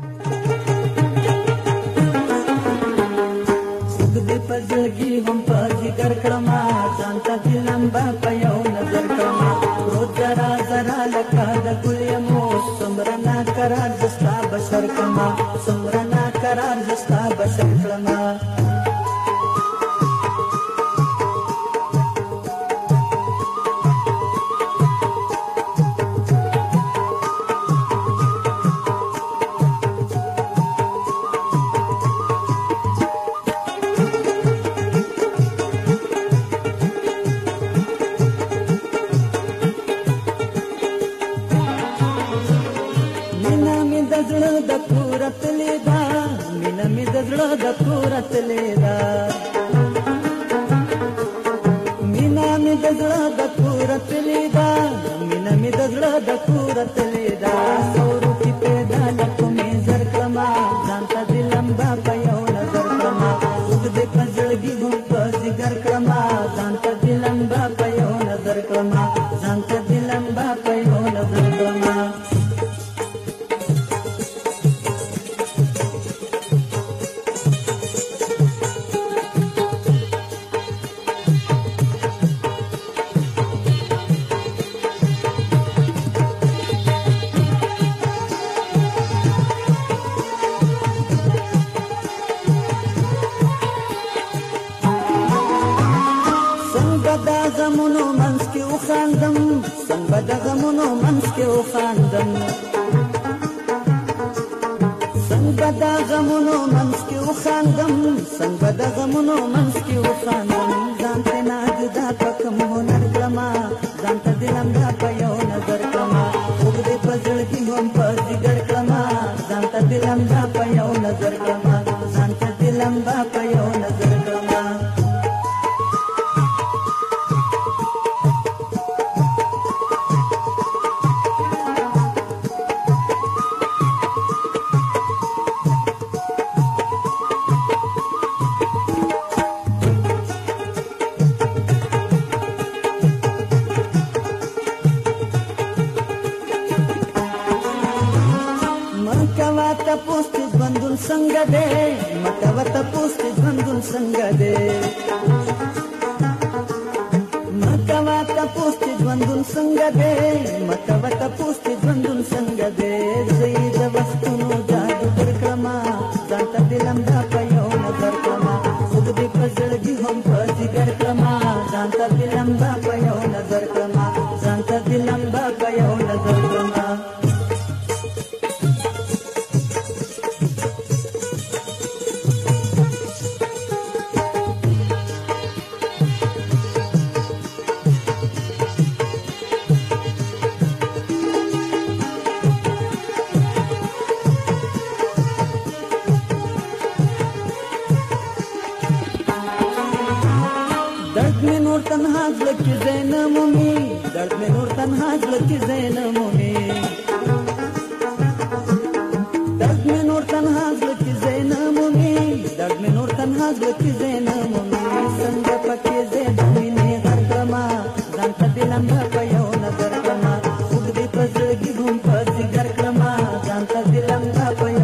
जिंदगी हम पाजी कार्यक्रमा शांता दिलंबा पयो नजर कमा रोज जरा जरा लका द गुलियमो समरना करार जस्ता बशर कमा समरना करार जस्ता बशर कमा زړه د تورت لیدا مینا می د زړه د تورت لیدا مینا می د زړه د تورت لیدا مینا می د زړه د تورت لیدا څنګه د غمونو منځ کې وخاندم څنګه د غمونو منځ کې وخاندم څنګه د غمونو منځ کې وخاندم څنګه د غمونو منځ کې وخاندم ځان ته نه جدا پکم هنر کما ځان ته دلم دا په یو نظر کما خوب دې په زړه کې هم په ځګر کما ځان ته دلم دا په یو نظر کما मकवा तपोस्थित बंधुन संग दे मकवा तपोस्थित बंधुन संग दे मकवा तपोस्थित बंधुन संग दे मकवा तपोस्थित बंधुन संग दे सईद वस्तुनो जादू परिक्रमा जाता दिलम दा पयो मगर क्रमा खुद भी पजड़ जी हम पजी कर क्रमा जाता नूर तन्हा झलक जैन मुमी दर्द में नूर तन्हा झलक जैन मुमी दर्द में नूर तन्हा झलक जैन मुमी दर्द में नूर तन्हा झलक जैन मुमी संग पके जैन मुमी हरमा दांत दिलंब पयो नजर कमा उगदी पजगी घूम पज घर कमा दांत